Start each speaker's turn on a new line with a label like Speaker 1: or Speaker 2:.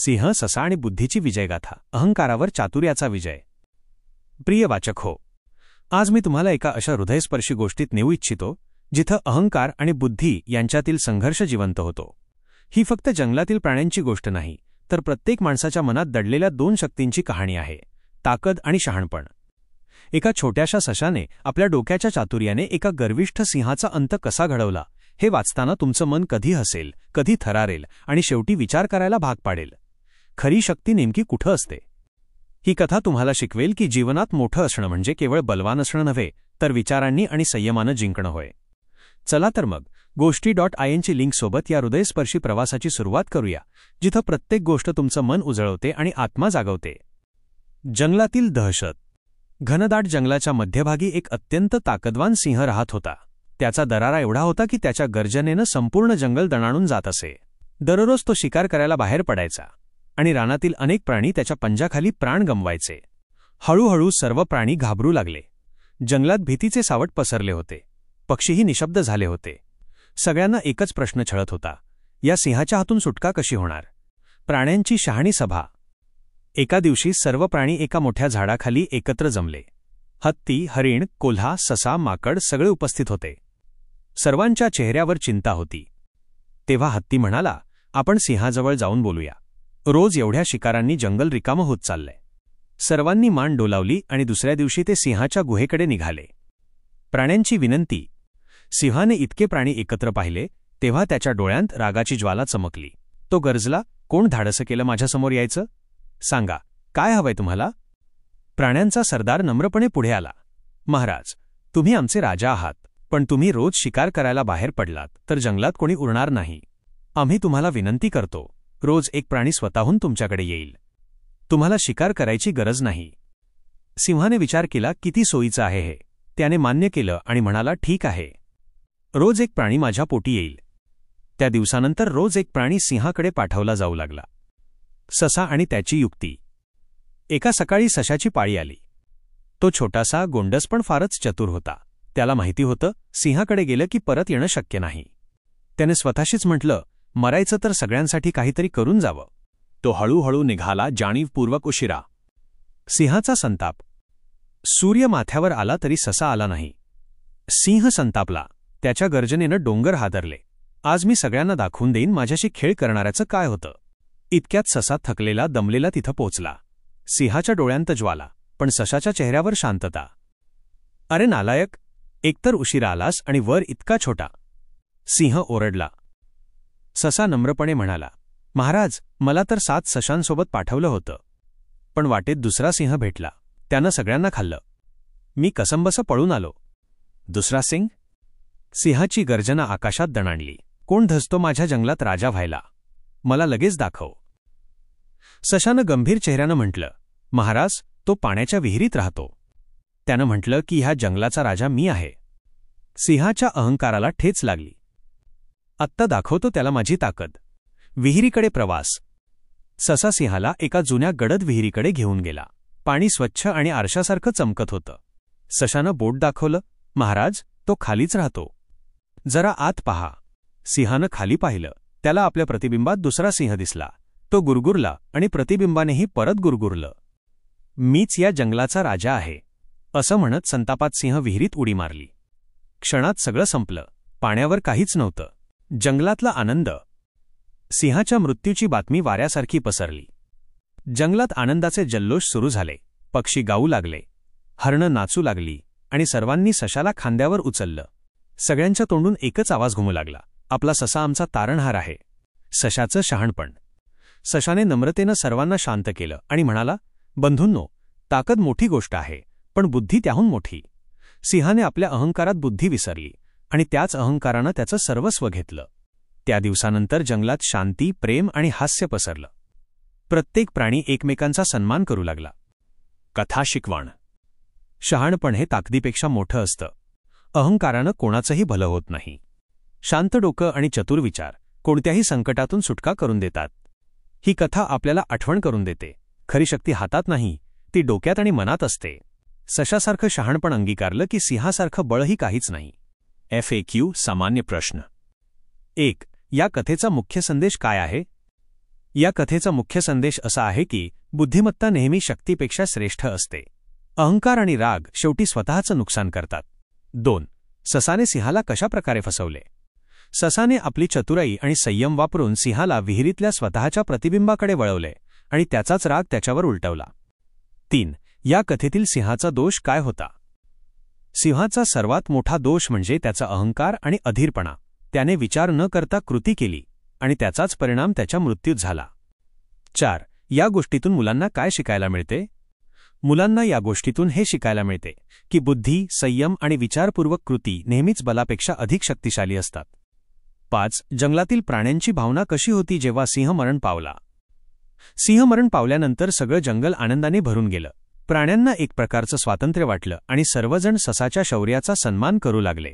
Speaker 1: सिंह ससा आणि बुद्धीची विजयगाथा अहंकारावर चातुर्याचा विजय. प्रिय वाचक हो आज मी तुम्हाला एका अशा हृदयस्पर्शी गोष्टीत नेऊ इच्छितो जिथं अहंकार आणि बुद्धी यांच्यातील संघर्ष जिवंत होतो. ही फक्त जंगलातील प्राण्यांची गोष्ट नाही तर प्रत्येक माणसाच्या मनात दडलेल्या दोन शक्तींची कहाणी आहे ताकद आणि शहाणपण. एका छोट्याशा सशाने आपल्या डोक्याच्या चातुर्याने एका गर्विष्ठ सिंहाचा अंत कसा घडवला हे वाचताना तुमचं मन कधी हसेल कधी थरारेल आणि शेवटी विचार करायला भाग पाडेल. खरी शक्ती नेमकी कुठं असते? ही कथा तुम्हाला शिकवेल की जीवनात मोठं असणं म्हणजे केवळ बलवान असणं नव्हे तर विचारांनी आणि संयमानं जिंकणं होय. चला तर मग गोष्टी डॉट आय एनची लिंकसोबत या हृदयस्पर्शी प्रवासाची सुरुवात करूया जिथं प्रत्येक गोष्ट तुमचं मन उजळवते आणि आत्मा जागवते. जंगलातील दहशत. घनदाट जंगलाच्या मध्यभागी एक अत्यंत ताकदवान सिंह राहत होता. त्याचा दरारा एवढा होता की त्याच्या गर्जनेनं संपूर्ण जंगल दणाणून जात असे. दररोज तो शिकार करायला बाहेर पडायचा. आणि रानातील अनेक प्राणी त्याच्या पंजाखाली प्राण गमवायचे. हळूहळू सर्व प्राणी घाबरू लागले. जंगलात भीतीचे सावट पसरले होते. पक्षीही निशब्द झाले होते. सगळ्यांना एकच प्रश्न छळत होता. या सिंहाच्या हातून सुटका कशी होणार? प्राण्यांची शहाणी सभा. एका दिवशी सर्व प्राणी एका मोठ्या झाडाखाली एकत्र जमले. हत्ती हरिण कोल्हा ससा माकड सगळे उपस्थित होते. सर्वांच्या चेहऱ्यावर चिंता होती. तेव्हा हत्ती म्हणाला आपण सिंहाजवळ जाऊन बोलूया. रोज एवढ्या शिकारांनी जंगल रिकामं होत चाललंय. सर्वांनी मान डोलावली आणि दुसऱ्या दिवशी ते सिंहाच्या गुहेकडे निघाले. प्राण्यांची विनंती. सिंहाने इतके प्राणी एकत्र पाहिले तेव्हा त्याच्या डोळ्यांत रागाची ज्वाला चमकली. तो गरजला कोण धाडसं केलं माझ्यासमोर यायचं? सांगा काय हवंय तुम्हाला? प्राण्यांचा सरदार नम्रपणे पुढे आला. महाराज तुम्ही आमचे राजा आहात पण तुम्ही रोज शिकार करायला बाहेर पडलात तर जंगलात कोणी उरणार नाही. आम्ही तुम्हाला विनंती करतो. रोज एक प्राणी स्वतःहून तुमच्याकडे येईल. तुम्हाला शिकार करायची गरज नाही. सिंहाने विचार केला किती सोयीचं आहे हे. त्याने मान्य केलं आणि म्हणाला ठीक आहे. रोज एक प्राणी माझ्या पोटी येईल. त्या दिवसानंतर रोज एक प्राणी सिंहाकडे पाठवला जाऊ लागला. ससा आणि त्याची युक्ती. एका सकाळी सशाची पाळी आली. तो छोटासा गोंडस पण फारच चतुर होता. त्याला माहिती होतं सिंहाकडे गेलं की परत येणं शक्य नाही. त्याने स्वतःशीच म्हटलं मरायचं तर सगळ्यांसाठी काहीतरी करून जावं. तो हळूहळू निघाला जाणीवपूर्वक उशिरा. सिंहाचा संताप. सूर्य माथ्यावर आला तरी ससा आला नाही. सिंह संतापला. त्याच्या गर्जनेनं डोंगर हादरले. आज मी सगळ्यांना दाखवून देईन माझ्याशी खेळ करणाऱ्याचं काय होतं. इतक्यात ससा थकलेला दमलेला तिथं पोचला. सिंहाच्या डोळ्यांत ज्वाला पण सशाच्या चेहऱ्यावर शांतता. अरे नालायक एकतर उशिरा आलास आणि वर इतका छोटा. सिंह ओरडला. ससा नम्रपणे म्हणाला महाराज मला तर सात सशांसोबत पाठवलं होतं. पण वाटेत दुसरा सिंह भेटला. त्यानं सगळ्यांना खाल्लं. मी कसंबसं पळून आलो. दुसरा सिंग सिंहाची गर्जना आकाशात दणाणली. कोण धसतो माझ्या जंगलात राजा व्हायला? मला लगेच दाखव. सशानं गंभीर चेहऱ्यानं म्हटलं महाराज तो पाण्याच्या विहिरीत राहतो. त्यानं म्हटलं की ह्या जंगलाचा राजा मी आहे. सिंहाच्या अहंकाराला ठेच लागली. आत्ता दाखवतो त्याला माझी ताकद. विहिरीकडे प्रवास. ससा सिंहाला एका जुन्या गडद विहिरीकडे घेऊन गेला. पाणी स्वच्छ आणि आरशासारखं चमकत होतं. सशानं बोट दाखवलं महाराज तो खालीच राहतो. जरा आत पहा. सिंहानं खाली पाहिलं. त्याला आपल्या प्रतिबिंबात दुसरा सिंह दिसला. तो गुरगुरला आणि प्रतिबिंबानेही परत गुरगुरलं. मीच या जंगलाचा राजा आहे असं म्हणत संतापात सिंह विहिरीत उडी मारली. क्षणात सगळं संपलं. पाण्यावर काहीच नव्हतं. जंगलातला आनंद. सिंहाच्या मृत्यूची बातमी वाऱ्यासारखी पसरली. जंगलात आनंदाचे जल्लोष सुरू झाले. पक्षी गाऊ लागले. हरणं नाचू लागली आणि सर्वांनी सशाला खांद्यावर उचललं. सगळ्यांच्या तोंडून एकच आवाज घुमू लागला. आपला ससा आमचा तारणहार आहे. सशाचं शहाणपण. सशाने नम्रतेनं सर्वांना शांत केलं आणि म्हणाला बंधूंनो ताकद मोठी गोष्ट आहे पण बुद्धी त्याहून मोठी. सिंहाने आपल्या अहंकारात बुद्धी विसरली. आणि त्याच अहंकारानं त्याचं सर्वस्व घेतलं. त्या दिवसानंतर जंगलात शांती प्रेम आणि हास्य पसरलं. प्रत्येक प्राणी एकमेकांचा सन्मान करू लागला. कथा शिकवण. शहाणपण हे ताकदीपेक्षा मोठं असतं. अहंकारानं कोणाचंही भलं होत नाही. शांत डोकं आणि चतुर विचार कोणत्याही संकटातून सुटका करून देतात. ही कथा आपल्याला आठवण करून देते. खरी शक्ती हातात नाही ती डोक्यात आणि मनात असते. सशासारखं शहाणपण अंगीकारलं की सिंहासारखं बळही काहीच नाही. एफ ए क्यू सामान्य प्रश्न. एक या कथेचा मुख्य संदेश काय आहे? या कथेचा मुख्य संदेश असा आहे की बुद्धिमत्ता नेहमी शक्तीपेक्षा श्रेष्ठ असते. अहंकार आणि राग शेवटी स्वतःचं नुकसान करतात. दोन ससाने सिंहाला कशाप्रकारे फसवले? ससाने आपली चतुराई आणि संयम वापरून सिंहाला विहिरीतल्या स्वतःच्या प्रतिबिंबाकडे वळवले आणि त्याचाच राग त्याच्यावर उलटवला. तीन या कथेतील सिंहाचा दोष काय होता? सिंहाचा सर्वात मोठा दोष म्हणजे त्याचा अहंकार आणि अधीरपणा. त्याने विचार न करता कृती केली आणि त्याचाच परिणाम त्याच्या मृत्यूत झाला. चार. या गोष्टीतून मुलांना काय शिकायला मिळते? मुलांना या गोष्टीतून हे शिकायला मिळते की बुद्धी संयम आणि विचारपूर्वक कृती नेहमीच बलापेक्षा अधिक शक्तिशाली असतात. पाच. जंगलातील प्राण्यांची भावना कशी होती जेव्हा सिंह मरण पावला? सिंह मरण पावल्यानंतर सगळं जंगल आनंदाने भरून गेलं. प्राण्यांना एक प्रकारचं स्वातंत्र्य वाटलं आणि सर्वजण ससाच्या शौर्याचा सन्मान करू लागले.